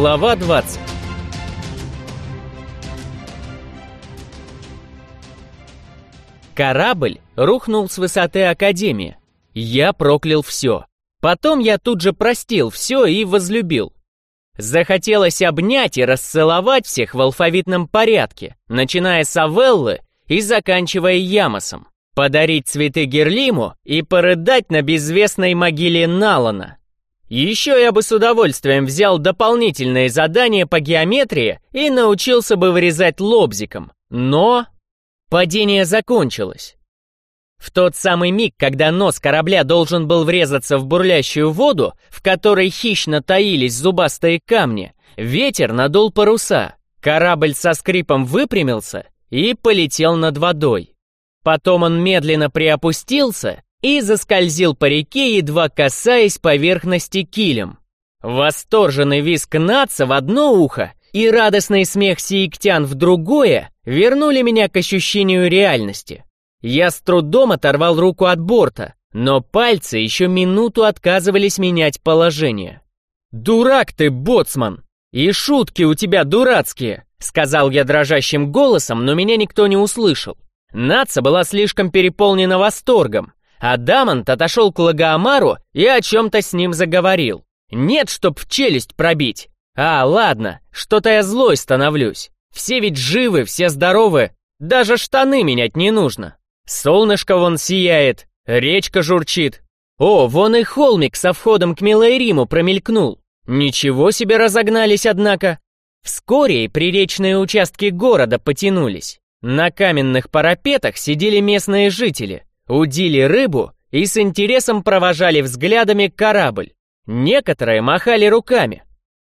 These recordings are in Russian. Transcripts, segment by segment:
Глава 20 Корабль рухнул с высоты Академии. Я проклял все. Потом я тут же простил все и возлюбил. Захотелось обнять и расцеловать всех в алфавитном порядке, начиная с Авеллы и заканчивая Ямосом, подарить цветы Герлиму и порыдать на безвестной могиле Налана. Еще я бы с удовольствием взял дополнительные задания по геометрии и научился бы вырезать лобзиком, но Падение закончилось. В тот самый миг, когда нос корабля должен был врезаться в бурлящую воду, в которой хищно таились зубастые камни, ветер надул паруса. Корабль со скрипом выпрямился и полетел над водой. Потом он медленно приопустился и заскользил по реке, едва касаясь поверхности килем. Восторженный визг наца в одно ухо и радостный смех сиектян в другое вернули меня к ощущению реальности. Я с трудом оторвал руку от борта, но пальцы еще минуту отказывались менять положение. «Дурак ты, боцман! И шутки у тебя дурацкие!» Сказал я дрожащим голосом, но меня никто не услышал. Наца была слишком переполнена восторгом, а Дамонт отошел к Лагоамару и о чем-то с ним заговорил. Нет, чтоб в челюсть пробить. А, ладно, что-то я злой становлюсь. Все ведь живы, все здоровы. Даже штаны менять не нужно. Солнышко вон сияет, речка журчит. О, вон и холмик со входом к Милайриму промелькнул. Ничего себе разогнались, однако. Вскоре и приречные участки города потянулись. На каменных парапетах сидели местные жители, удили рыбу и с интересом провожали взглядами корабль. Некоторые махали руками,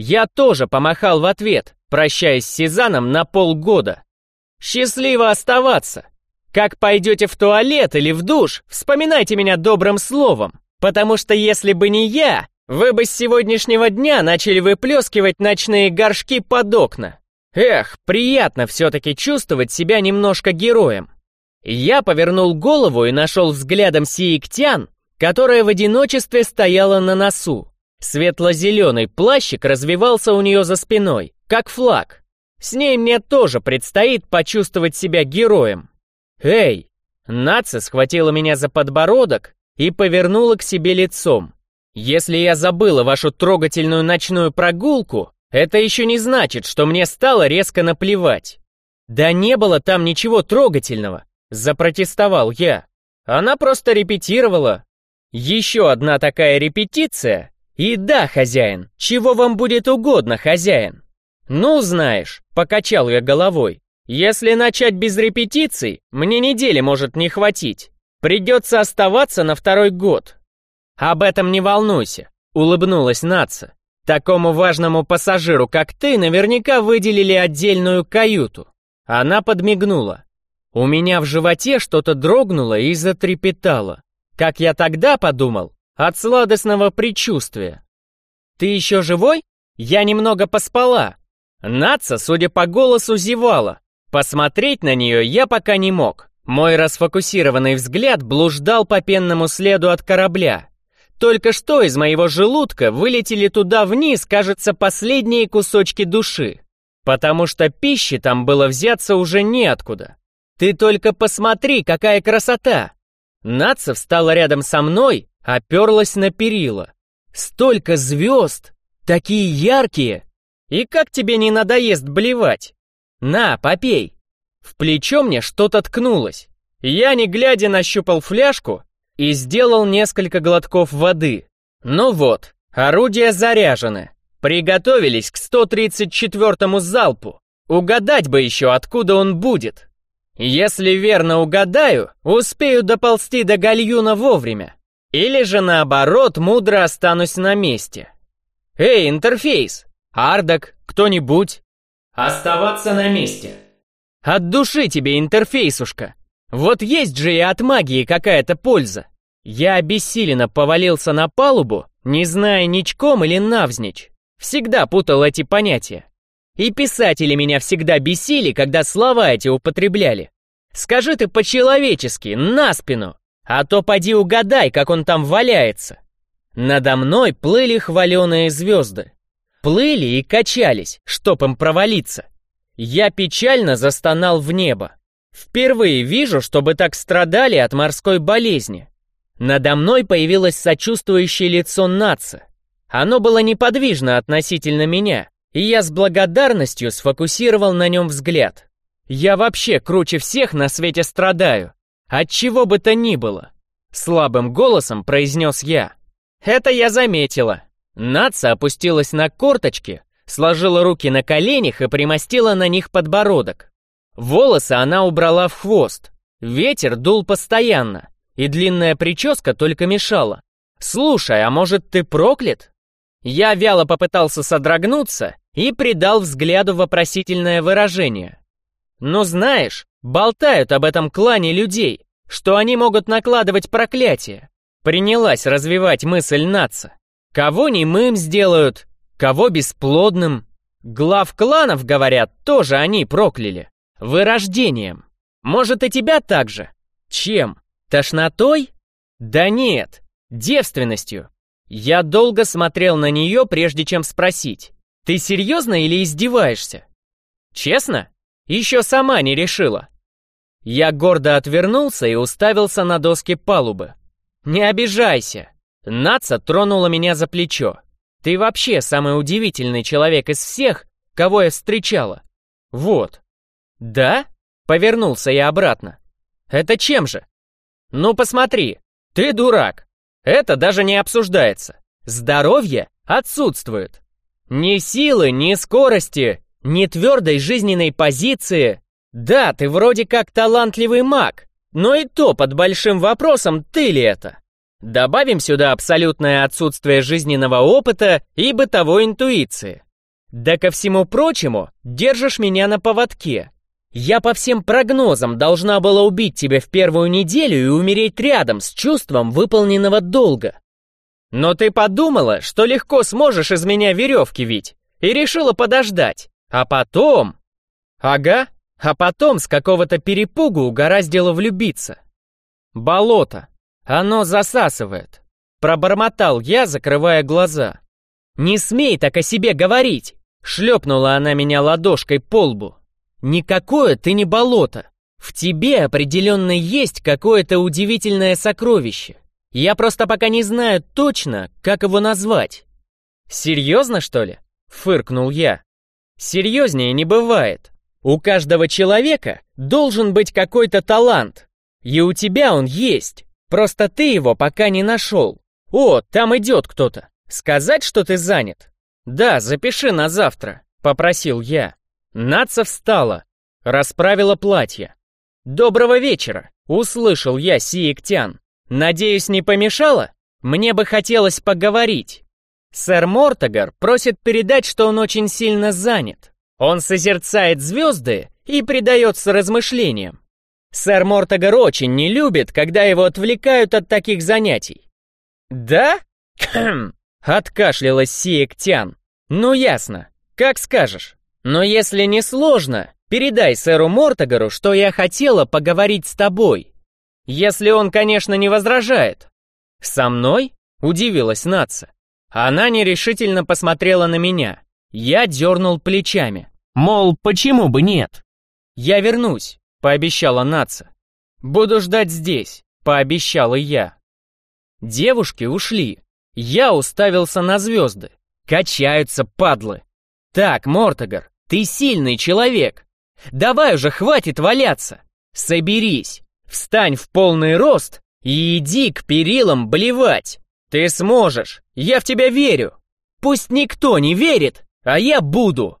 я тоже помахал в ответ, прощаясь с Сезаном на полгода. Счастливо оставаться. Как пойдете в туалет или в душ, вспоминайте меня добрым словом, потому что если бы не я, вы бы с сегодняшнего дня начали выплескивать ночные горшки под окна. Эх, приятно все-таки чувствовать себя немножко героем. Я повернул голову и нашел взглядом Сиектян, которая в одиночестве стояла на носу. Светло-зеленый плащик развивался у нее за спиной, как флаг. С ней мне тоже предстоит почувствовать себя героем. «Эй!» Наца схватила меня за подбородок и повернула к себе лицом. «Если я забыла вашу трогательную ночную прогулку, это еще не значит, что мне стало резко наплевать». «Да не было там ничего трогательного», — запротестовал я. «Она просто репетировала». Еще одна такая репетиция, «И да, хозяин, чего вам будет угодно, хозяин?» «Ну, знаешь», — покачал я головой, «если начать без репетиций, мне недели может не хватить. Придется оставаться на второй год». «Об этом не волнуйся», — улыбнулась Наца. «Такому важному пассажиру, как ты, наверняка выделили отдельную каюту». Она подмигнула. У меня в животе что-то дрогнуло и затрепетало. Как я тогда подумал, от сладостного предчувствия. «Ты еще живой? Я немного поспала». Наца, судя по голосу, зевала. Посмотреть на нее я пока не мог. Мой расфокусированный взгляд блуждал по пенному следу от корабля. Только что из моего желудка вылетели туда вниз, кажется, последние кусочки души. Потому что пищи там было взяться уже неоткуда. Ты только посмотри, какая красота! Наца встала рядом со мной, оперлась на перила. Столько звезд! Такие яркие! И как тебе не надоест блевать? На, попей! В плечо мне что-то ткнулось. Я, не глядя, нащупал фляжку и сделал несколько глотков воды. Ну вот, орудия заряжены. Приготовились к 134-му залпу. Угадать бы еще, откуда он будет. Если верно угадаю, успею доползти до гальюна вовремя. Или же наоборот, мудро останусь на месте. Эй, интерфейс! Ардак, кто-нибудь? Оставаться на месте. От души тебе, интерфейсушка. Вот есть же и от магии какая-то польза. Я обессиленно повалился на палубу, не зная ничком или навзничь. Всегда путал эти понятия. И писатели меня всегда бесили, когда слова эти употребляли. Скажи ты по-человечески, на спину, а то поди угадай, как он там валяется. Надо мной плыли хваленые звезды. Плыли и качались, чтоб им провалиться. Я печально застонал в небо. Впервые вижу, чтобы так страдали от морской болезни. Надо мной появилось сочувствующее лицо Наца. Оно было неподвижно относительно меня, и я с благодарностью сфокусировал на нем взгляд. Я вообще круче всех на свете страдаю. От чего бы то ни было. Слабым голосом произнес я. Это я заметила. Наца опустилась на корточки, сложила руки на коленях и примостила на них подбородок. Волосы она убрала в хвост. Ветер дул постоянно, и длинная прическа только мешала. «Слушай, а может, ты проклят?» Я вяло попытался содрогнуться и придал взгляду вопросительное выражение. «Ну знаешь, болтают об этом клане людей, что они могут накладывать проклятие. Принялась развивать мысль наца. Кого немым сделают, кого бесплодным. Глав кланов, говорят, тоже они прокляли. Вырождением. Может, и тебя так же? Чем? Тошнотой? Да нет, девственностью. Я долго смотрел на нее, прежде чем спросить. Ты серьезно или издеваешься? Честно? Еще сама не решила. Я гордо отвернулся и уставился на доски палубы. «Не обижайся!» Наца тронула меня за плечо. «Ты вообще самый удивительный человек из всех, кого я встречала. Вот». «Да?» — повернулся я обратно. «Это чем же?» «Ну посмотри, ты дурак. Это даже не обсуждается. Здоровье отсутствует. Ни силы, ни скорости, ни твердой жизненной позиции. Да, ты вроде как талантливый маг, но и то под большим вопросом, ты ли это. Добавим сюда абсолютное отсутствие жизненного опыта и бытовой интуиции. Да ко всему прочему, держишь меня на поводке. Я по всем прогнозам должна была убить тебя в первую неделю и умереть рядом с чувством выполненного долга. Но ты подумала, что легко сможешь из меня веревки вить, и решила подождать. А потом... Ага, а потом с какого-то перепугу угораздило влюбиться. Болото. Оно засасывает. Пробормотал я, закрывая глаза. «Не смей так о себе говорить!» Шлепнула она меня ладошкой по лбу. «Никакое ты не болото. В тебе определенно есть какое-то удивительное сокровище. Я просто пока не знаю точно, как его назвать». «Серьезно, что ли?» — фыркнул я. «Серьезнее не бывает. У каждого человека должен быть какой-то талант. И у тебя он есть. Просто ты его пока не нашел. О, там идет кто-то. Сказать, что ты занят? Да, запиши на завтра, попросил я. Наца встала, расправила платье. Доброго вечера, услышал я Сиектян. Надеюсь, не помешало? Мне бы хотелось поговорить. Сэр Мортогар просит передать, что он очень сильно занят. Он созерцает звезды и предается размышлениям. Сэр Мортогар очень не любит, когда его отвлекают от таких занятий. «Да?» Откашлялась Сиектян. «Ну ясно, как скажешь. Но если не сложно, передай сэру Мортогару, что я хотела поговорить с тобой. Если он, конечно, не возражает». «Со мной?» — удивилась Наца. Она нерешительно посмотрела на меня. Я дернул плечами. Мол, почему бы нет? Я вернусь, пообещала Наца. Буду ждать здесь, пообещала я. Девушки ушли. Я уставился на звезды. Качаются падлы. Так, Мортогар, ты сильный человек. Давай уже хватит валяться. Соберись, встань в полный рост и иди к перилам блевать. Ты сможешь, я в тебя верю. Пусть никто не верит, а я буду!»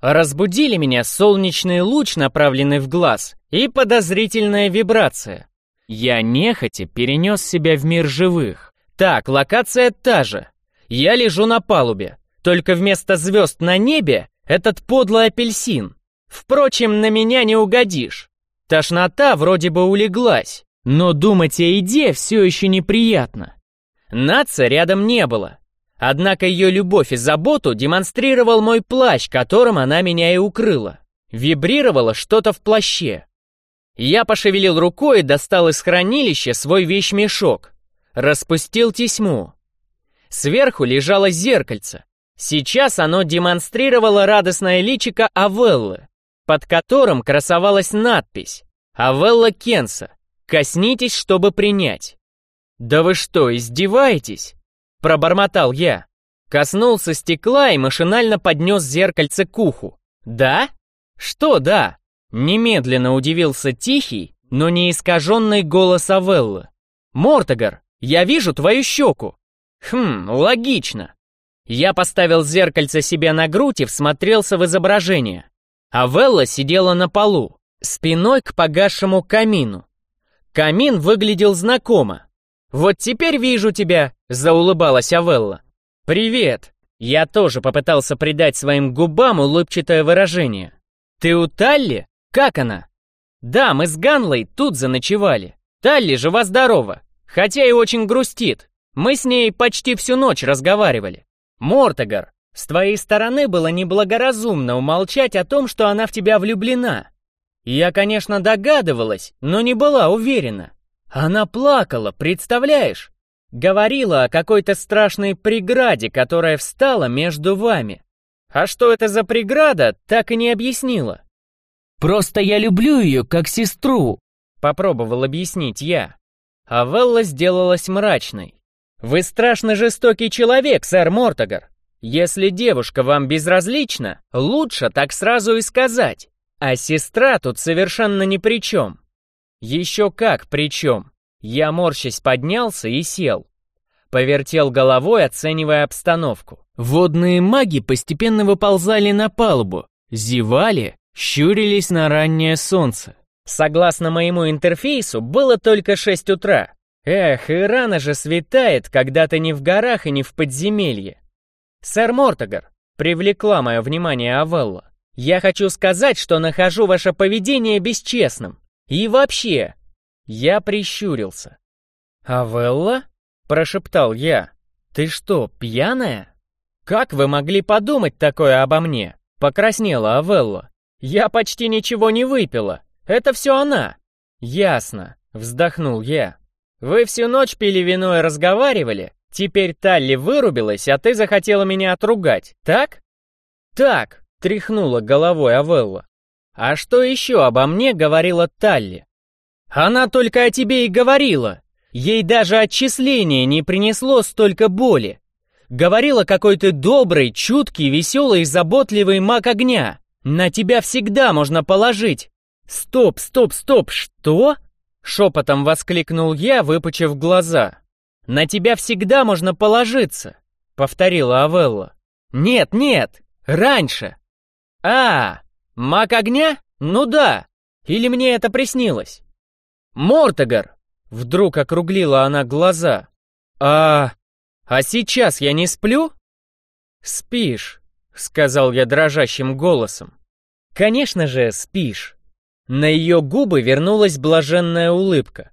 Разбудили меня солнечный луч, направленный в глаз, и подозрительная вибрация. Я нехотя перенес себя в мир живых. Так, локация та же. Я лежу на палубе, только вместо звезд на небе этот подлый апельсин. Впрочем, на меня не угодишь. Тошнота вроде бы улеглась, но думать о еде все еще неприятно. Наца рядом не было, Однако ее любовь и заботу демонстрировал мой плащ, которым она меня и укрыла. Вибрировало что-то в плаще. Я пошевелил рукой и достал из хранилища свой вещмешок. Распустил тесьму. Сверху лежало зеркальце. Сейчас оно демонстрировало радостное личико Авеллы, под которым красовалась надпись «Авелла Кенса. Коснитесь, чтобы принять». «Да вы что, издеваетесь?» – пробормотал я. Коснулся стекла и машинально поднес зеркальце к уху. «Да? Что да?» Немедленно удивился тихий, но не искаженный голос Авеллы. «Мортогар, я вижу твою щеку!» «Хм, логично!» Я поставил зеркальце себе на грудь и всмотрелся в изображение. Авелла сидела на полу, спиной к погасшему камину. Камин выглядел знакомо. «Вот теперь вижу тебя», — заулыбалась Авелла. «Привет!» Я тоже попытался придать своим губам улыбчатое выражение. «Ты у Талли? Как она?» «Да, мы с Ганлой тут заночевали. Талли жива-здорова, хотя и очень грустит. Мы с ней почти всю ночь разговаривали. Мортогар, с твоей стороны было неблагоразумно умолчать о том, что она в тебя влюблена. Я, конечно, догадывалась, но не была уверена. Она плакала, представляешь? Говорила о какой-то страшной преграде, которая встала между вами. А что это за преграда, так и не объяснила. «Просто я люблю ее, как сестру», — попробовал объяснить я. А Велла сделалась мрачной. «Вы страшно жестокий человек, сэр Мортогар. Если девушка вам безразлична, лучше так сразу и сказать. А сестра тут совершенно ни при чем. Еще как при чем. Я морщась поднялся и сел. Повертел головой, оценивая обстановку. Водные маги постепенно выползали на палубу, зевали, щурились на раннее солнце. Согласно моему интерфейсу, было только 6 утра. Эх, и рано же светает, когда ты не в горах и не в подземелье. Сэр Мортогар, привлекла мое внимание Авелла. Я хочу сказать, что нахожу ваше поведение бесчестным. И вообще, я прищурился. «Авелла?» — прошептал я. «Ты что, пьяная?» «Как вы могли подумать такое обо мне?» — покраснела Авелла. «Я почти ничего не выпила. Это все она». «Ясно», — вздохнул я. Вы всю ночь пили вино и разговаривали? Теперь Талли вырубилась, а ты захотела меня отругать, так? Так, тряхнула головой Авелла. А что еще обо мне говорила Талли? Она только о тебе и говорила. Ей даже отчисление не принесло столько боли. Говорила, какой ты добрый, чуткий, веселый заботливый маг огня. На тебя всегда можно положить. Стоп, стоп, стоп, что? Шепотом воскликнул я, выпучив глаза. «На тебя всегда можно положиться», — повторила Авелла. «Нет, нет, раньше». «А, маг огня? Ну да. Или мне это приснилось?» «Мортогар!» — вдруг округлила она глаза. «А... а сейчас я не сплю?» «Спишь», — сказал я дрожащим голосом. «Конечно же, спишь». На ее губы вернулась блаженная улыбка.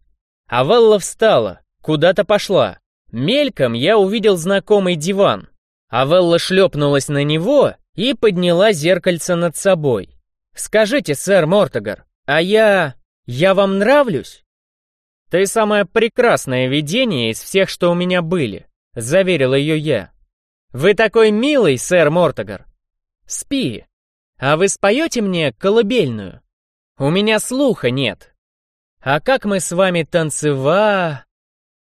Авелла встала, куда-то пошла. Мельком я увидел знакомый диван. Авелла шлепнулась на него и подняла зеркальце над собой. «Скажите, сэр Мортогар, а я... я вам нравлюсь?» «Ты самое прекрасное видение из всех, что у меня были», — заверил ее я. «Вы такой милый, сэр Мортогар!» «Спи. А вы споете мне колыбельную?» У меня слуха нет. А как мы с вами танцева...»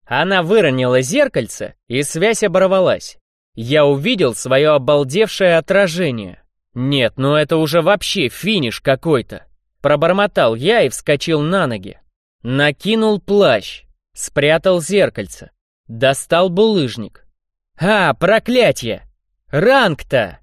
Она выронила зеркальце, и связь оборвалась. Я увидел свое обалдевшее отражение. Нет, ну это уже вообще финиш какой-то. Пробормотал я и вскочил на ноги. Накинул плащ, спрятал зеркальце, достал булыжник. А, проклятье! Ранг-то!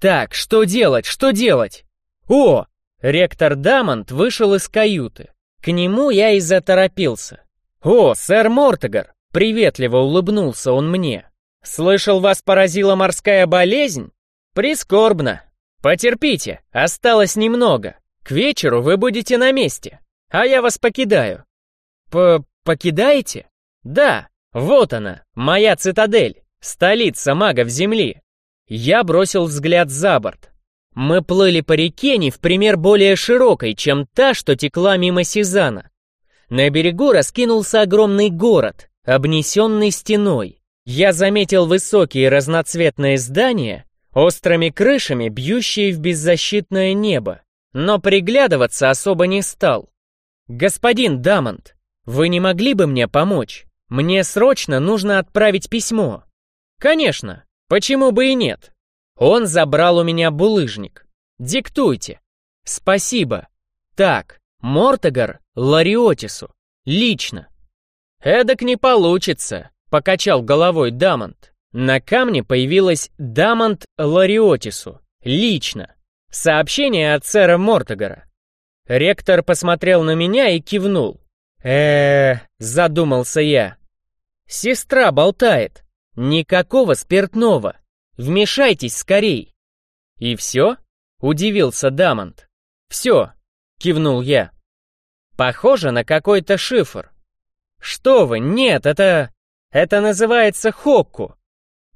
Так, что делать, что делать? О, Ректор Дамонт вышел из каюты. К нему я и заторопился. «О, сэр Мортогар!» — приветливо улыбнулся он мне. «Слышал, вас поразила морская болезнь? Прискорбно. Потерпите, осталось немного. К вечеру вы будете на месте, а я вас покидаю». П «Покидаете?» «Да, вот она, моя цитадель, столица магов Земли». Я бросил взгляд за борт. Мы плыли по реке не в пример более широкой, чем та, что текла мимо Сезана. На берегу раскинулся огромный город, обнесенный стеной. Я заметил высокие разноцветные здания, острыми крышами, бьющие в беззащитное небо, но приглядываться особо не стал. «Господин Дамонт, вы не могли бы мне помочь? Мне срочно нужно отправить письмо». «Конечно, почему бы и нет?» Он забрал у меня булыжник. «Диктуйте». «Спасибо. Так, Мортогар Лариотису. Лично». «Эдак не получится», — покачал головой Дамонт. На камне появилась Дамонт Лариотису. Лично. Сообщение от сэра Мортогара. Ректор посмотрел на меня и кивнул. э задумался я. «Сестра болтает. Никакого спиртного. Вмешайтесь скорей!» «И все?» — удивился Дамонт. «Все!» — кивнул я. «Похоже на какой-то шифр». «Что вы, нет, это... это называется хокку.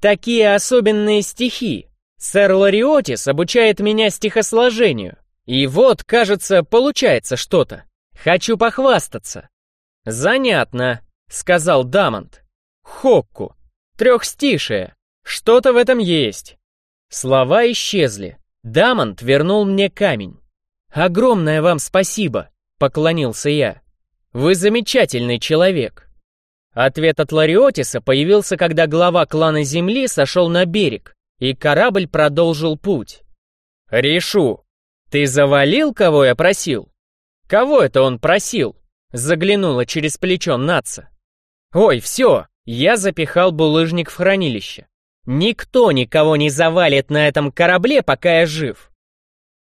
Такие особенные стихи. Сэр Лариотис обучает меня стихосложению. И вот, кажется, получается что-то. Хочу похвастаться». «Занятно», — сказал Дамонт. «Хокку. Трехстишие. Что-то в этом есть. Слова исчезли. Дамонт вернул мне камень. «Огромное вам спасибо», — поклонился я. «Вы замечательный человек». Ответ от Лариотиса появился, когда глава клана Земли сошел на берег, и корабль продолжил путь. «Решу, ты завалил, кого я просил?» «Кого это он просил?» — заглянула через плечо Наца. «Ой, все, я запихал булыжник в хранилище. Никто никого не завалит на этом корабле, пока я жив.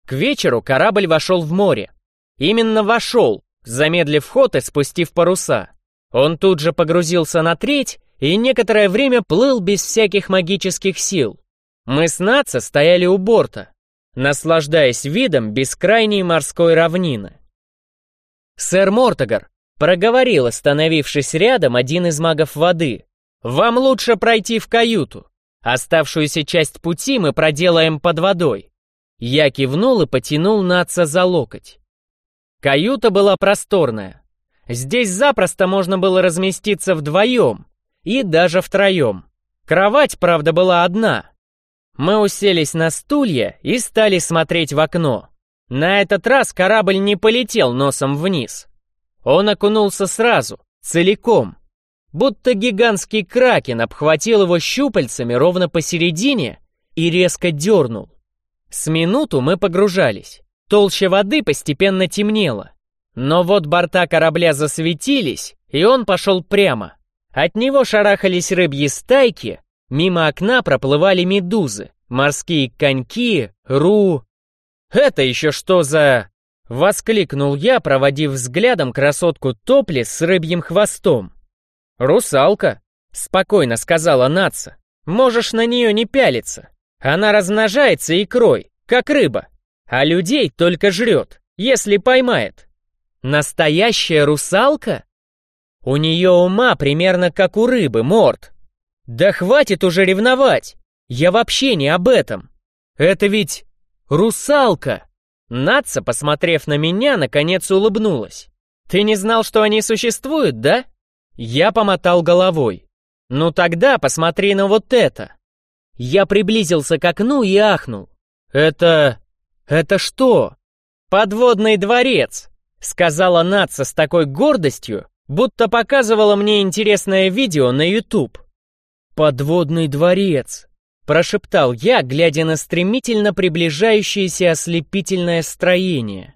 К вечеру корабль вошел в море. Именно вошел, замедлив ход и спустив паруса. Он тут же погрузился на треть и некоторое время плыл без всяких магических сил. Мы с Наци стояли у борта, наслаждаясь видом бескрайней морской равнины. «Сэр Мортогар», — проговорил, остановившись рядом один из магов воды, — «вам лучше пройти в каюту. Оставшуюся часть пути мы проделаем под водой. Я кивнул и потянул Наца за локоть. Каюта была просторная. Здесь запросто можно было разместиться вдвоем и даже втроем. Кровать, правда, была одна. Мы уселись на стулья и стали смотреть в окно. На этот раз корабль не полетел носом вниз. Он окунулся сразу, целиком будто гигантский кракен обхватил его щупальцами ровно посередине и резко дернул. С минуту мы погружались. Толща воды постепенно темнела. Но вот борта корабля засветились, и он пошел прямо. От него шарахались рыбьи стайки, мимо окна проплывали медузы, морские коньки, ру... «Это еще что за...» — воскликнул я, проводив взглядом красотку Топли с рыбьим хвостом. «Русалка», — спокойно сказала Наца. «Можешь на нее не пялиться. Она размножается икрой, как рыба, а людей только жрет, если поймает. Настоящая русалка? У нее ума примерно как у рыбы, морд. Да хватит уже ревновать. Я вообще не об этом. Это ведь русалка. Наца, посмотрев на меня, наконец улыбнулась. Ты не знал, что они существуют, да? Я помотал головой. «Ну тогда посмотри на вот это!» Я приблизился к окну и ахнул. «Это... это что?» «Подводный дворец!» Сказала Натса с такой гордостью, будто показывала мне интересное видео на YouTube. «Подводный дворец!» Прошептал я, глядя на стремительно приближающееся ослепительное строение.